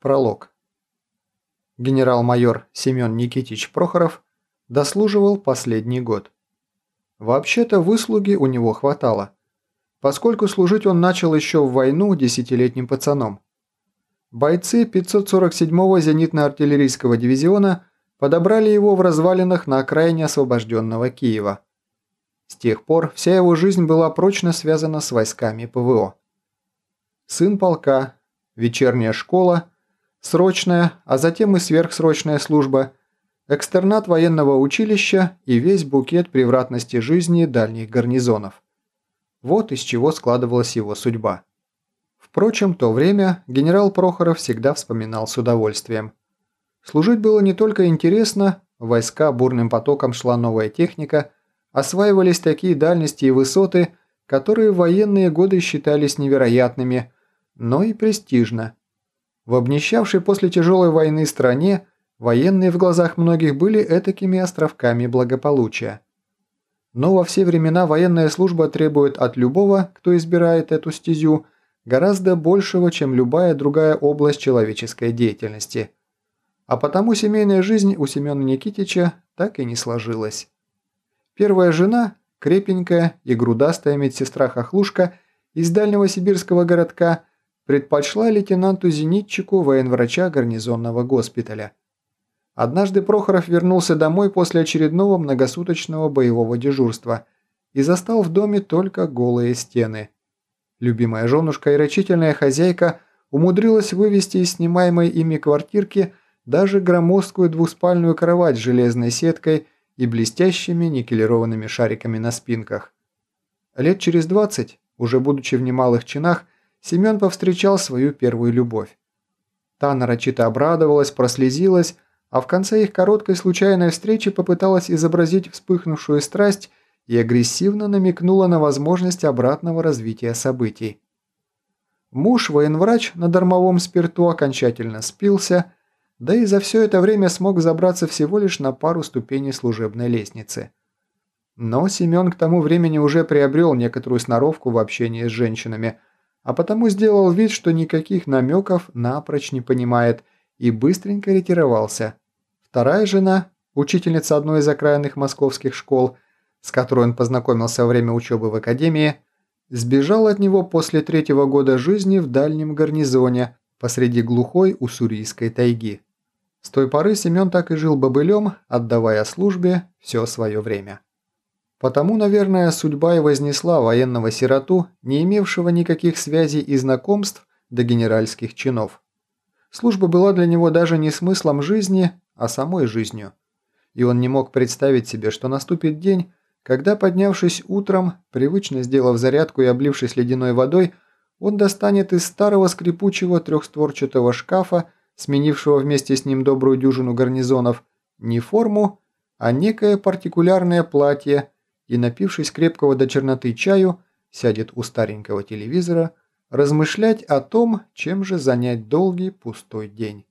Пролог. Генерал-майор Семен Никитич Прохоров дослуживал последний год. Вообще-то выслуги у него хватало, поскольку служить он начал еще в войну десятилетним пацаном. Бойцы 547-го зенитно-артиллерийского дивизиона подобрали его в развалинах на окраине освобожденного Киева. С тех пор вся его жизнь была прочно связана с войсками ПВО. Сын полка, вечерняя школа, срочная, а затем и сверхсрочная служба, экстернат военного училища и весь букет превратности жизни дальних гарнизонов. Вот из чего складывалась его судьба. Впрочем, то время генерал Прохоров всегда вспоминал с удовольствием. Служить было не только интересно, войска бурным потоком шла новая техника, осваивались такие дальности и высоты, которые в военные годы считались невероятными, но и престижно – в обнищавшей после тяжелой войны стране военные в глазах многих были этакими островками благополучия. Но во все времена военная служба требует от любого, кто избирает эту стезю, гораздо большего, чем любая другая область человеческой деятельности. А потому семейная жизнь у Семена Никитича так и не сложилась. Первая жена, крепенькая и грудастая медсестра Хохлушка из дальнего сибирского городка – предпочла лейтенанту-зенитчику военврача гарнизонного госпиталя. Однажды Прохоров вернулся домой после очередного многосуточного боевого дежурства и застал в доме только голые стены. Любимая женушка и рачительная хозяйка умудрилась вывести из снимаемой ими квартирки даже громоздкую двуспальную кровать с железной сеткой и блестящими никелированными шариками на спинках. Лет через двадцать, уже будучи в немалых чинах, Семен повстречал свою первую любовь. Та нарочито обрадовалась, прослезилась, а в конце их короткой случайной встречи попыталась изобразить вспыхнувшую страсть и агрессивно намекнула на возможность обратного развития событий. Муж, военврач на дармовом спирту окончательно спился, да и за все это время смог забраться всего лишь на пару ступеней служебной лестницы. Но Семен к тому времени уже приобрел некоторую сноровку в общении с женщинами – а потому сделал вид, что никаких намеков напрочь не понимает и быстренько ретировался. Вторая жена, учительница одной из окраинных московских школ, с которой он познакомился во время учебы в академии, сбежала от него после третьего года жизни в дальнем гарнизоне посреди глухой уссурийской тайги. С той поры Семен так и жил бобылем, отдавая службе все свое время. Потому, наверное, судьба и вознесла военного сироту, не имевшего никаких связей и знакомств до генеральских чинов. Служба была для него даже не смыслом жизни, а самой жизнью. И он не мог представить себе, что наступит день, когда, поднявшись утром, привычно сделав зарядку и облившись ледяной водой, он достанет из старого скрипучего трехстворчатого шкафа, сменившего вместе с ним добрую дюжину гарнизонов, не форму, а некое партикулярное платье – и, напившись крепкого до черноты чаю, сядет у старенького телевизора размышлять о том, чем же занять долгий пустой день.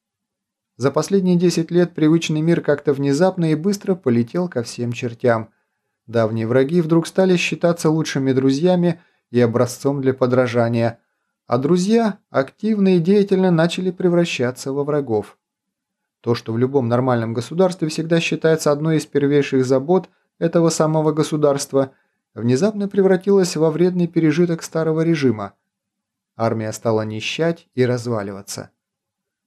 За последние 10 лет привычный мир как-то внезапно и быстро полетел ко всем чертям. Давние враги вдруг стали считаться лучшими друзьями и образцом для подражания, а друзья активно и деятельно начали превращаться во врагов. То, что в любом нормальном государстве всегда считается одной из первейших забот – этого самого государства внезапно превратилась во вредный пережиток старого режима. Армия стала нищать и разваливаться.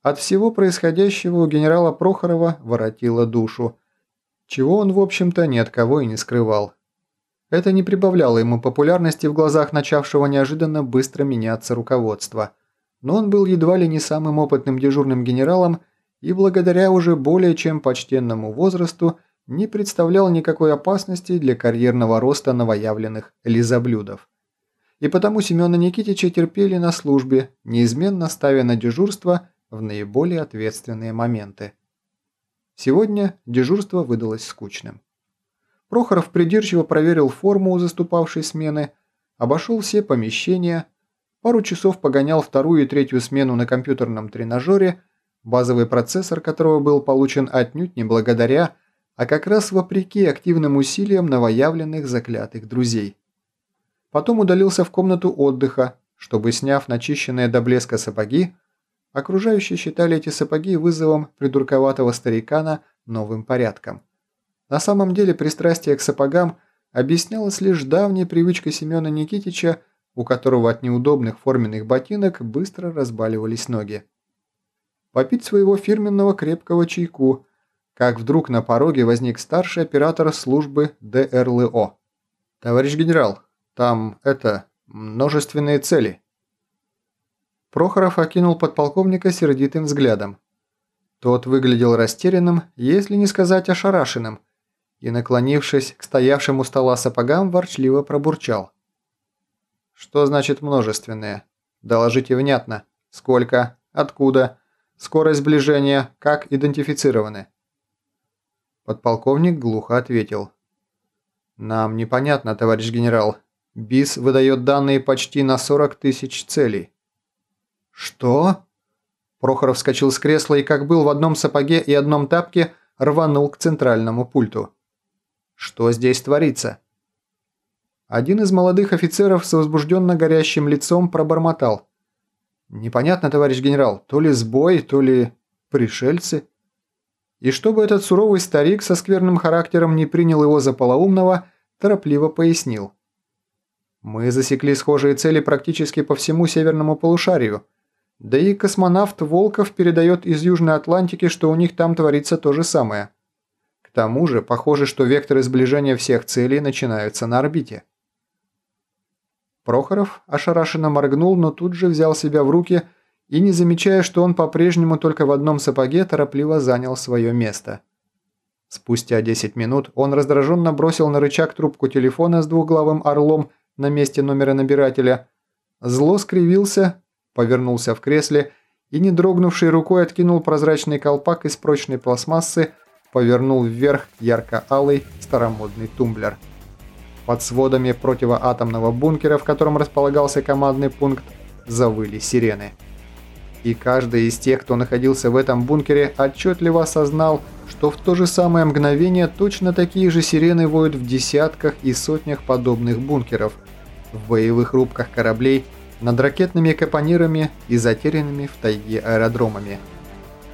От всего происходящего у генерала Прохорова воротило душу, чего он, в общем-то, ни от кого и не скрывал. Это не прибавляло ему популярности в глазах начавшего неожиданно быстро меняться руководства. Но он был едва ли не самым опытным дежурным генералом и благодаря уже более чем почтенному возрасту – не представлял никакой опасности для карьерного роста новоявленных лизоблюдов. И потому Семена Никитича терпели на службе, неизменно ставя на дежурство в наиболее ответственные моменты. Сегодня дежурство выдалось скучным. Прохоров придирчиво проверил форму у заступавшей смены, обошел все помещения, пару часов погонял вторую и третью смену на компьютерном тренажере, базовый процессор которого был получен отнюдь не благодаря, а как раз вопреки активным усилиям новоявленных заклятых друзей. Потом удалился в комнату отдыха, чтобы, сняв начищенные до блеска сапоги, окружающие считали эти сапоги вызовом придурковатого старикана новым порядком. На самом деле пристрастие к сапогам объяснялось лишь давней привычкой Семена Никитича, у которого от неудобных форменных ботинок быстро разбаливались ноги. Попить своего фирменного крепкого чайку, как вдруг на пороге возник старший оператор службы ДРЛО. «Товарищ генерал, там, это, множественные цели». Прохоров окинул подполковника сердитым взглядом. Тот выглядел растерянным, если не сказать ошарашенным, и, наклонившись к стоявшим у стола сапогам, ворчливо пробурчал. «Что значит множественные? Доложите внятно. Сколько? Откуда? Скорость сближения? Как идентифицированы?» Подполковник глухо ответил. «Нам непонятно, товарищ генерал. БИС выдает данные почти на 40 тысяч целей». «Что?» Прохоров вскочил с кресла и, как был в одном сапоге и одном тапке, рванул к центральному пульту. «Что здесь творится?» Один из молодых офицеров с возбужденно горящим лицом пробормотал. «Непонятно, товарищ генерал, то ли сбой, то ли пришельцы». И чтобы этот суровый старик со скверным характером не принял его за полоумного, торопливо пояснил. «Мы засекли схожие цели практически по всему северному полушарию, да и космонавт Волков передает из Южной Атлантики, что у них там творится то же самое. К тому же, похоже, что векторы сближения всех целей начинаются на орбите. Прохоров ошарашенно моргнул, но тут же взял себя в руки и, не замечая, что он по-прежнему только в одном сапоге, торопливо занял свое место. Спустя 10 минут он раздраженно бросил на рычаг трубку телефона с двухглавым орлом на месте номера набирателя, зло скривился повернулся в кресле и, не дрогнувшей рукой, откинул прозрачный колпак из прочной пластмассы, повернул вверх ярко-алый старомодный тумблер. Под сводами противоатомного бункера, в котором располагался командный пункт, завыли сирены. И каждый из тех, кто находился в этом бункере, отчетливо осознал, что в то же самое мгновение точно такие же сирены воют в десятках и сотнях подобных бункеров, в боевых рубках кораблей над ракетными капонирами и затерянными в тайге аэродромами.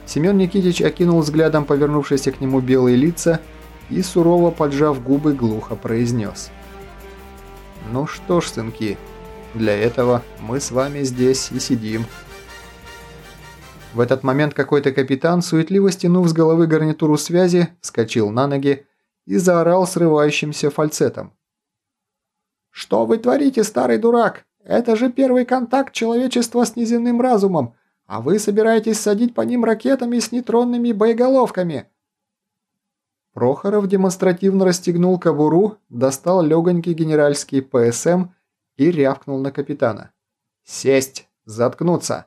Семен Никитич окинул взглядом повернувшиеся к нему белые лица и, сурово поджав губы, глухо произнес. «Ну что ж, сынки, для этого мы с вами здесь и сидим». В этот момент какой-то капитан, суетливо стянув с головы гарнитуру связи, вскочил на ноги и заорал срывающимся фальцетом. «Что вы творите, старый дурак? Это же первый контакт человечества с неземным разумом, а вы собираетесь садить по ним ракетами с нейтронными боеголовками». Прохоров демонстративно расстегнул кобуру, достал легонький генеральский ПСМ и рявкнул на капитана. «Сесть! Заткнуться!»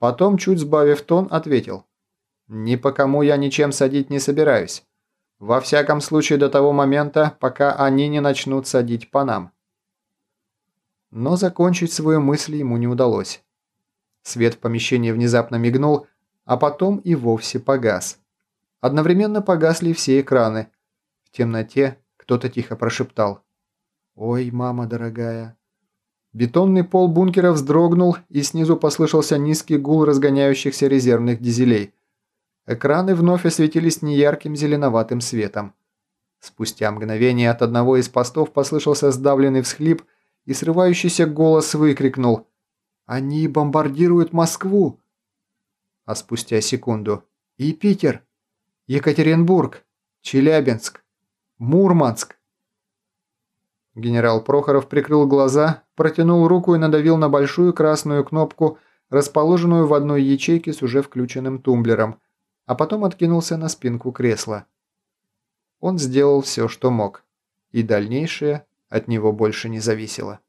Потом, чуть сбавив тон, ответил. «Ни по кому я ничем садить не собираюсь. Во всяком случае до того момента, пока они не начнут садить по нам». Но закончить свою мысль ему не удалось. Свет в помещении внезапно мигнул, а потом и вовсе погас. Одновременно погасли все экраны. В темноте кто-то тихо прошептал. «Ой, мама дорогая». Бетонный пол бункера вздрогнул, и снизу послышался низкий гул разгоняющихся резервных дизелей. Экраны вновь осветились неярким зеленоватым светом. Спустя мгновение от одного из постов послышался сдавленный всхлип – и срывающийся голос выкрикнул «Они бомбардируют Москву!» А спустя секунду «И Питер! Екатеринбург! Челябинск! Мурманск!» Генерал Прохоров прикрыл глаза, протянул руку и надавил на большую красную кнопку, расположенную в одной ячейке с уже включенным тумблером, а потом откинулся на спинку кресла. Он сделал все, что мог, и дальнейшее от него больше не зависело.